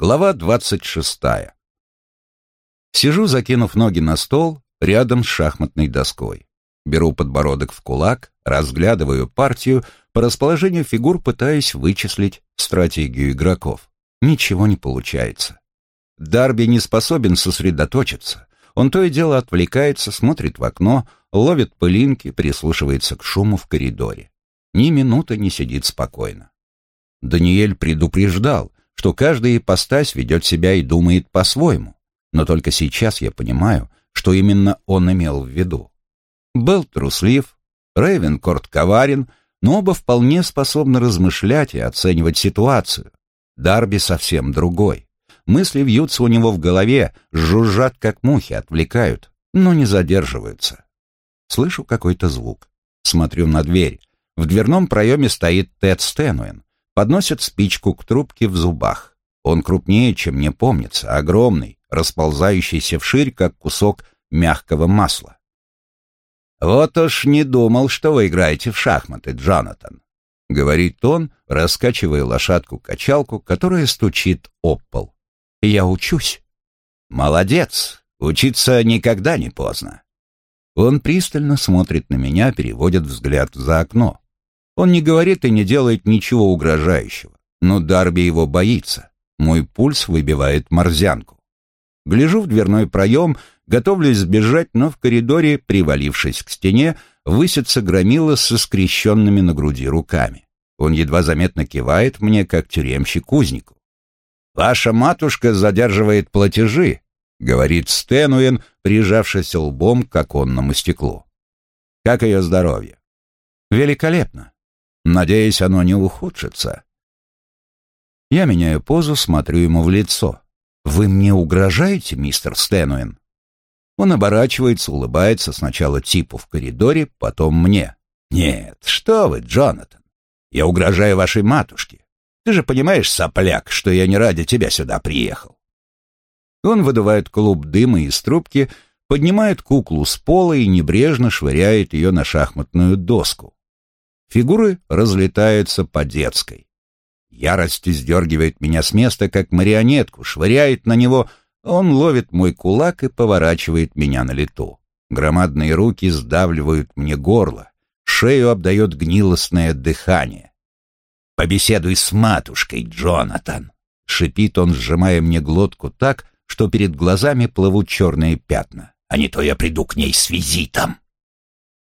Глава двадцать шестая. Сижу, закинув ноги на стол, рядом с шахматной доской. Беру подбородок в кулак, разглядываю партию, по расположению фигур пытаюсь вычислить стратегию игроков. Ничего не получается. Дарби не способен сосредоточиться. Он то и дело отвлекается, смотрит в окно, ловит пылинки, прислушивается к шуму в коридоре. Ни минуты не сидит спокойно. Даниэль предупреждал, что каждая ипостась ведет себя и думает по-своему, но только сейчас я понимаю, что именно он имел в виду. Белл труслив, Рейвенкорт коварен, но оба вполне способны размышлять и оценивать ситуацию. Дарби совсем другой. Мысли вьются у него в голове, жужжат, как мухи, отвлекают, но не задерживаются. Слышу какой-то звук. Смотрю на дверь. В дверном проеме стоит Тед Стэнуэн. Подносит спичку к трубке в зубах. Он крупнее, чем мне помнится, огромный, расползающийся вширь, как кусок мягкого масла. «Вот уж не думал, что вы играете в шахматы, Джонатан», — говорит он, раскачивая лошадку-качалку, которая стучит об пол. «Я учусь». «Молодец! Учиться никогда не поздно». Он пристально смотрит на меня, переводит взгляд за окно. Он не говорит и не делает ничего угрожающего, но Дарби его боится. Мой пульс выбивает морзянку. Гляжу в дверной проем, готовлюсь сбежать, но в коридоре, привалившись к стене, высится громила со скрещенными на груди руками. Он едва заметно кивает мне, как тюремщик узнику. «Ваша матушка задерживает платежи», — говорит Стэнуэн, прижавшись лбом к оконному стеклу. «Как ее здоровье?» «Великолепно. Надеюсь, оно не ухудшится». Я меняю позу, смотрю ему в лицо. «Вы мне угрожаете, мистер Стэнуэн?» Он оборачивается, улыбается сначала типу в коридоре, потом мне. «Нет, что вы, Джонатан, я угрожаю вашей матушке. Ты же понимаешь, сопляк, что я не ради тебя сюда приехал». Он выдувает клуб дыма из трубки, поднимает куклу с пола и небрежно швыряет ее на шахматную доску. Фигуры разлетаются по детской. Ярость сдергивает меня с места, как марионетку, швыряет на него. Он ловит мой кулак и поворачивает меня на лету. Громадные руки сдавливают мне горло. Шею обдает гнилостное дыхание. «Побеседуй с матушкой, Джонатан!» — шипит он, сжимая мне глотку так, что перед глазами плывут черные пятна. «А не то я приду к ней с визитом!»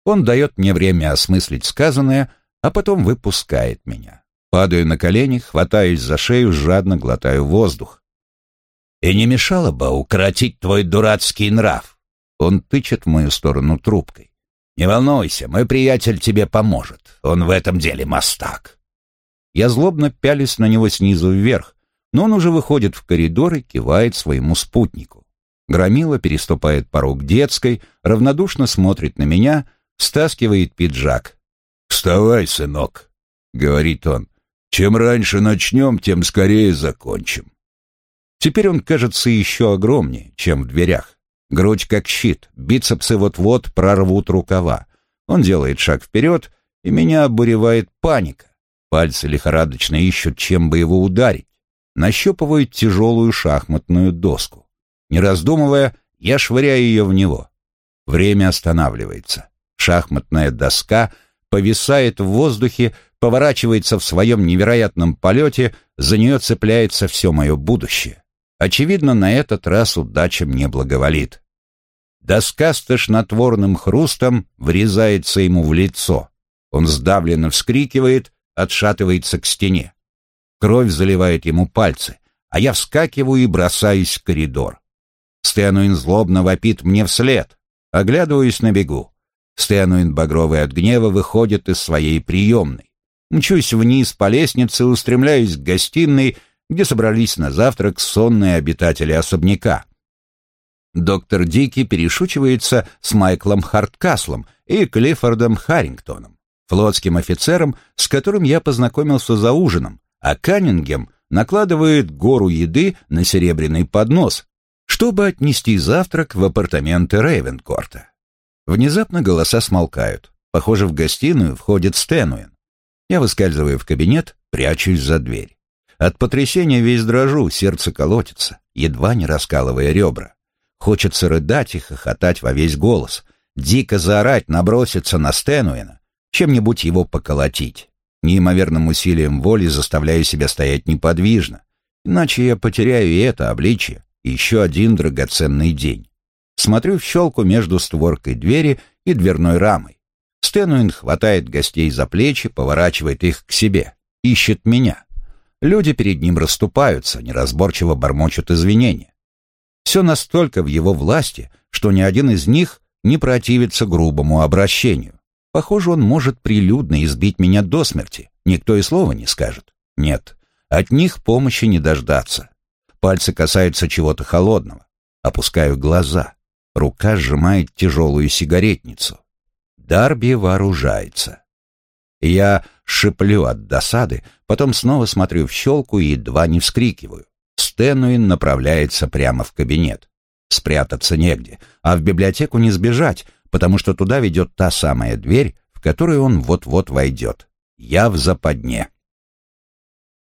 Он дает мне время осмыслить сказанное, а потом выпускает меня. Падаю на колени, хватаюсь за шею, жадно глотаю воздух. «И не мешало бы укоротить твой дурацкий нрав?» Он тычет в мою сторону трубкой. «Не волнуйся, мой приятель тебе поможет. Он в этом деле мастак». Я злобно пялюсь на него снизу вверх, но он уже выходит в коридор и кивает своему спутнику. Громила переступает порог детской, равнодушно смотрит на меня, стаскивает пиджак. «Вставай, сынок», — говорит он. Чем раньше начнем, тем скорее закончим. Теперь он кажется еще огромнее, чем в дверях. Грудь как щит, бицепсы вот-вот прорвут рукава. Он делает шаг вперед, и меня обуревает паника. Пальцы лихорадочно ищут, чем бы его ударить. Нащупывают тяжелую шахматную доску. Не раздумывая, я швыряю ее в него. Время останавливается. Шахматная доска повисает в воздухе, поворачивается в своем невероятном полете, за нее цепляется все мое будущее. Очевидно, на этот раз удача мне благоволит. Доска с тошнотворным хрустом врезается ему в лицо. Он сдавленно вскрикивает, отшатывается к стене. Кровь заливает ему пальцы, а я вскакиваю и бросаюсь в коридор. Стэнуин злобно вопит мне вслед. Оглядываюсь на бегу. Стэнуин, багровый от гнева, выходит из своей приемной. Мчусь вниз по лестнице, устремляюсь к гостиной, где собрались на завтрак сонные обитатели особняка. Доктор Дики перешучивается с Майклом Харткаслом и Клиффордом Харрингтоном, флотским офицером, с которым я познакомился за ужином, а Каннингем накладывает гору еды на серебряный поднос, чтобы отнести завтрак в апартаменты Рейвенкорта. Внезапно голоса смолкают. Похоже, в гостиную входит Стэнуин. Я выскальзываю в кабинет, прячусь за дверь. От потрясения весь дрожу, сердце колотится, едва не раскалывая ребра. Хочется рыдать и хохотать во весь голос, дико заорать, наброситься на Стэнуэна, чем-нибудь его поколотить. Неимоверным усилием воли заставляю себя стоять неподвижно, иначе я потеряю и это обличие, и еще один драгоценный день. Смотрю в щелку между створкой двери и дверной рамой. Стэнуин хватает гостей за плечи, поворачивает их к себе, ищет меня. Люди перед ним расступаются, неразборчиво бормочут извинения. Все настолько в его власти, что ни один из них не противится грубому обращению. Похоже, он может прилюдно избить меня до смерти. Никто и слова не скажет. Нет, от них помощи не дождаться. Пальцы касаются чего-то холодного. Опускаю глаза. Рука сжимает тяжелую сигаретницу. Дарби вооружается. Я шиплю от досады, потом снова смотрю в щелку и едва не вскрикиваю. Стэнуин направляется прямо в кабинет. Спрятаться негде, а в библиотеку не сбежать, потому что туда ведет та самая дверь, в которую он вот-вот войдет. Я в западне.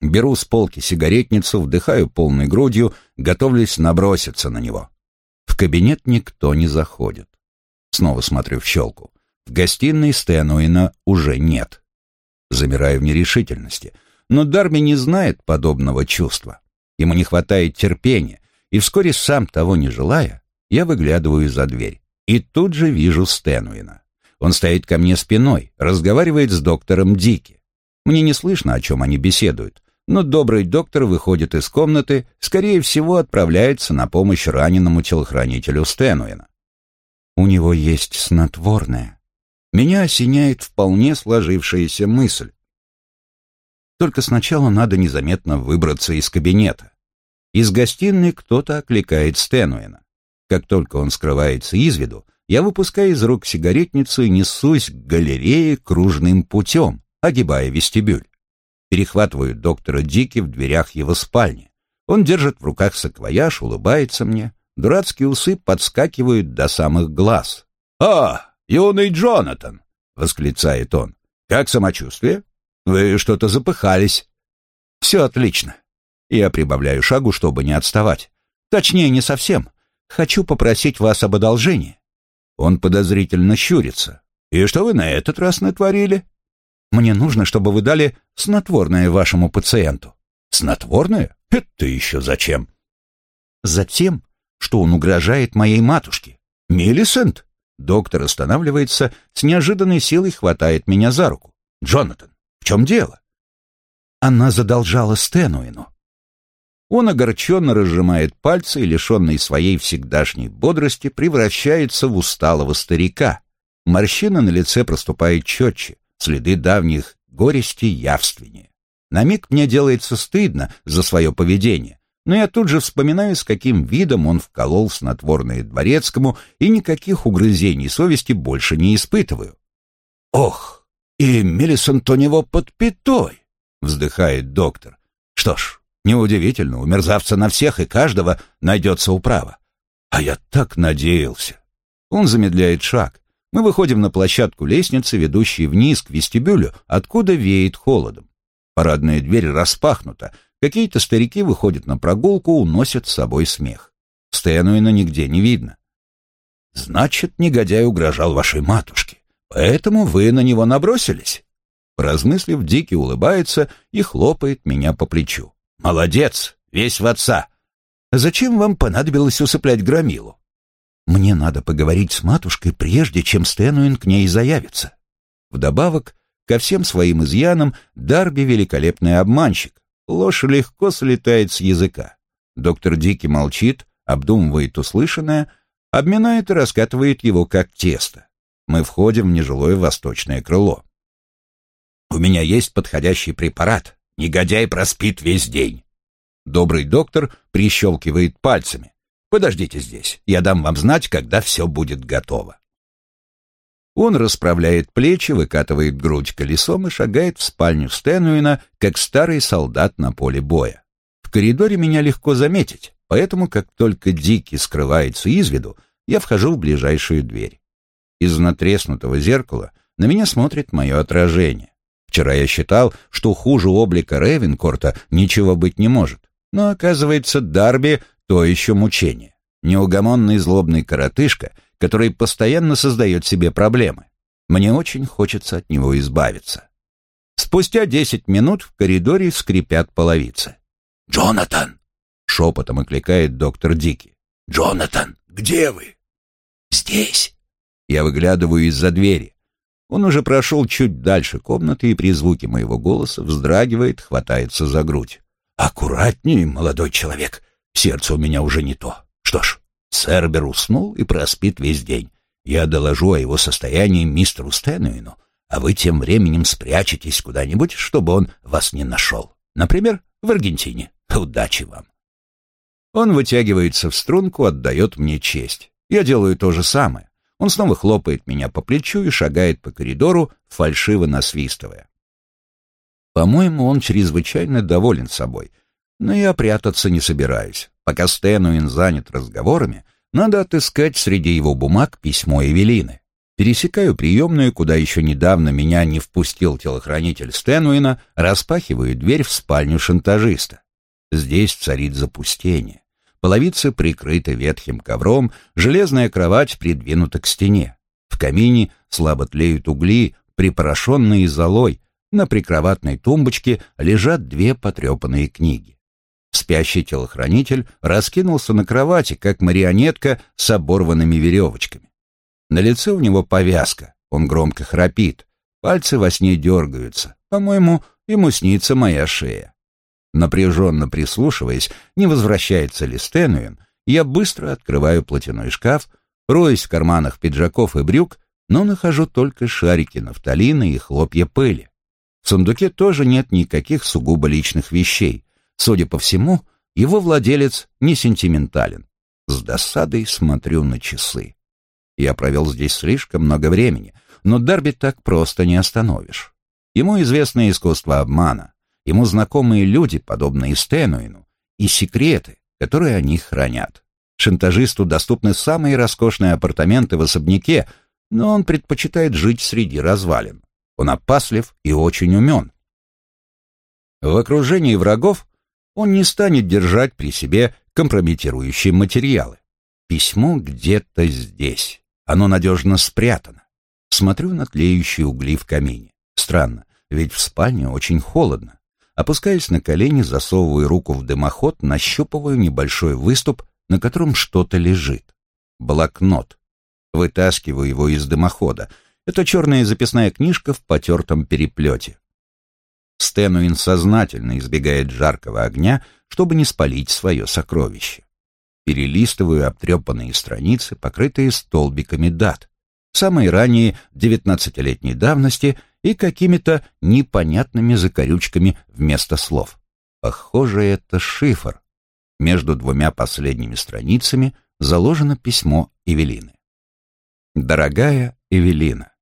Беру с полки сигаретницу, вдыхаю полной грудью, готовлюсь наброситься на него. Кабинет никто не заходит. Снова смотрю в щелку. В гостиной Стэнуина уже нет. Замираю в нерешительности. Но Дарби не знает подобного чувства. Ему не хватает терпения, и вскоре, сам того не желая, я выглядываю за дверь. И тут же вижу Стэнуина. Он стоит ко мне спиной, разговаривает с доктором Дики. Мне не слышно, о чем они беседуют, но добрый доктор выходит из комнаты, скорее всего, отправляется на помощь раненому телохранителю Стэнуина. У него есть снотворное. Меня осеняет вполне сложившаяся мысль. Только сначала надо незаметно выбраться из кабинета. Из гостиной кто-то окликает Стэнуэна. Как только он скрывается из виду, я выпускаю из рук сигаретницу и несусь к галерее кружным путем, огибая вестибюль. Перехватываю доктора Дики в дверях его спальни. Он держит в руках саквояж, улыбается мне. Дурацкие усы подскакивают до самых глаз. «А, юный Джонатан!» — восклицает он. «Как самочувствие?» Вы что-то запыхались. Все отлично. Я прибавляю шагу, чтобы не отставать. Точнее, не совсем. Хочу попросить вас об одолжении. Он подозрительно щурится. И что вы на этот раз натворили? Мне нужно, чтобы вы дали снотворное вашему пациенту. Снотворное? Это еще зачем? Затем, что он угрожает моей матушке. Миллисент? Доктор останавливается, с неожиданной силой хватает меня за руку. Джонатан, в чем дело? Она задолжала Стэнуину. Он огорченно разжимает пальцы и, лишенный своей всегдашней бодрости, превращается в усталого старика. Морщина на лице проступает четче, следы давних горести явственнее. На миг мне делается стыдно за свое поведение, но я тут же вспоминаю, с каким видом он вколол снотворное дворецкому, и никаких угрызений совести больше не испытываю. Ох! И Мелисент у него под пятой, вздыхает доктор. Что ж, неудивительно, у мерзавца на всех и каждого найдется управа. А я так надеялся. Он замедляет шаг. Мы выходим на площадку лестницы, ведущей вниз к вестибюлю, откуда веет холодом. Парадная дверь распахнута. Какие-то старики выходят на прогулку, уносят с собой смех. Стэнуина нигде не видно. Значит, негодяй угрожал вашей матушке. Поэтому вы на него набросились?» Размыслив, Дикий улыбается и хлопает меня по плечу. «Молодец! Весь в отца! Зачем вам понадобилось усыплять громилу?» «Мне надо поговорить с матушкой, прежде чем Стэнуин к ней заявится». Вдобавок, ко всем своим изъянам, Дарби великолепный обманщик. Ложь легко слетает с языка. Доктор Дики молчит, обдумывает услышанное, обминает и раскатывает его как тесто мы входим в нежилое восточное крыло. «У меня есть подходящий препарат. Негодяй проспит весь день». Добрый доктор прищелкивает пальцами. «Подождите здесь, я дам вам знать, когда все будет готово». Он расправляет плечи, выкатывает грудь колесом и шагает в спальню Стэнуина, как старый солдат на поле боя. В коридоре меня легко заметить, поэтому, как только Дикий скрывается из виду, я вхожу в ближайшую дверь. Из натреснутого зеркала на меня смотрит мое отражение. Вчера я считал, что хуже облика Ревенкорта ничего быть не может. Но, оказывается, Дарби — то еще мучение. Неугомонный злобный коротышка, который постоянно создает себе проблемы. Мне очень хочется от него избавиться. Спустя десять минут в коридоре скрипят половицы. «Джонатан!» — шепотом окликает доктор Дики. «Джонатан, где вы?» «Здесь». Я выглядываю из-за двери. Он уже прошел чуть дальше комнаты и при звуке моего голоса вздрагивает, хватается за грудь. «Аккуратнее, молодой человек. Сердце у меня уже не то. Что ж, Сербер уснул и проспит весь день. Я доложу о его состоянии мистеру Стэнуину, а вы тем временем спрячетесь куда-нибудь, чтобы он вас не нашел. Например, в Аргентине. Удачи вам!» Он вытягивается в струнку, отдает мне честь. Я делаю то же самое. Он снова хлопает меня по плечу и шагает по коридору, фальшиво насвистывая. По-моему, он чрезвычайно доволен собой, но я прятаться не собираюсь. Пока Стэнуин занят разговорами, надо отыскать среди его бумаг письмо Эвелины. Пересекаю приемную, куда еще недавно меня не впустил телохранитель Стэнуина, распахиваю дверь в спальню шантажиста. Здесь царит запустение. Половица прикрыта ветхим ковром, железная кровать придвинута к стене. В камине слабо тлеют угли, припорошенные золой. На прикроватной тумбочке лежат две потрепанные книги. Спящий телохранитель раскинулся на кровати, как марионетка с оборванными веревочками. На лице у него повязка, он громко храпит, пальцы во сне дергаются. По-моему, ему снится моя шея. Напряженно прислушиваясь, не возвращается ли Стэнуин, я быстро открываю платяной шкаф, роюсь в карманах пиджаков и брюк, но нахожу только шарики нафталина и хлопья пыли. В сундуке тоже нет никаких сугубо личных вещей. Судя по всему, его владелец не сентиментален. С досадой смотрю на часы. Я провел здесь слишком много времени, но Дарби так просто не остановишь. Ему известно искусство обмана. Ему знакомые люди, подобные Стэнуину, и секреты, которые они хранят. Шантажисту доступны самые роскошные апартаменты в особняке, но он предпочитает жить среди развалин. Он опаслив и очень умен. В окружении врагов он не станет держать при себе компрометирующие материалы. Письмо где-то здесь. Оно надежно спрятано. Смотрю на тлеющие угли в камине. Странно, ведь в спальне очень холодно. Опускаюсь на колени, засовываю руку в дымоход, нащупываю небольшой выступ, на котором что-то лежит. Блокнот. Вытаскиваю его из дымохода. Это черная записная книжка в потертом переплете. Стэнуин сознательно избегает жаркого огня, чтобы не спалить свое сокровище. Перелистываю обтрепанные страницы, покрытые столбиками дат. Самые ранние, девятнадцатилетней давности — и какими-то непонятными закорючками вместо слов. Похоже, это шифр. Между двумя последними страницами заложено письмо Эвелины. «Дорогая Эвелина,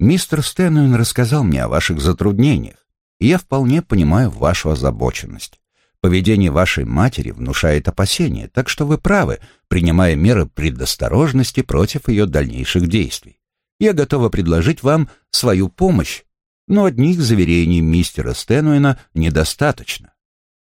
мистер Стэнуин рассказал мне о ваших затруднениях, и я вполне понимаю вашу озабоченность. Поведение вашей матери внушает опасения, так что вы правы, принимая меры предосторожности против ее дальнейших действий я готова предложить вам свою помощь, но одних заверений мистера Стэнуэна недостаточно.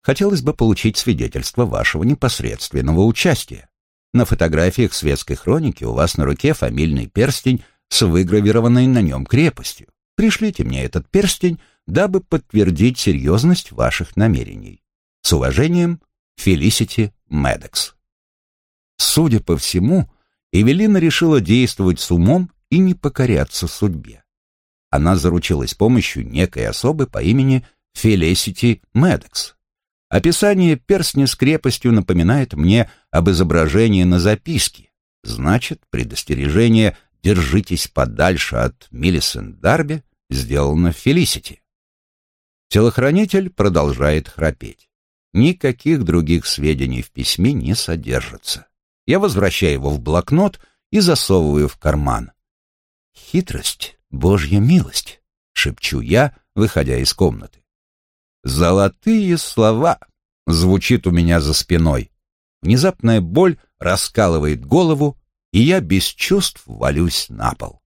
Хотелось бы получить свидетельство вашего непосредственного участия. На фотографиях светской хроники у вас на руке фамильный перстень с выгравированной на нем крепостью. Пришлите мне этот перстень, дабы подтвердить серьезность ваших намерений. С уважением, Фелисити Медекс. Судя по всему, Эвелина решила действовать с умом и не покоряться судьбе. Она заручилась помощью некой особы по имени Фелесити Медекс. Описание перстня с крепостью напоминает мне об изображении на записке. Значит, предостережение «держитесь подальше от Миллисент Дарби» сделано Фелисити. Телохранитель продолжает храпеть. Никаких других сведений в письме не содержится. Я возвращаю его в блокнот и засовываю в карман. «Хитрость — божья милость», — шепчу я, выходя из комнаты. «Золотые слова!» — звучит у меня за спиной. Внезапная боль раскалывает голову, и я без чувств валюсь на пол.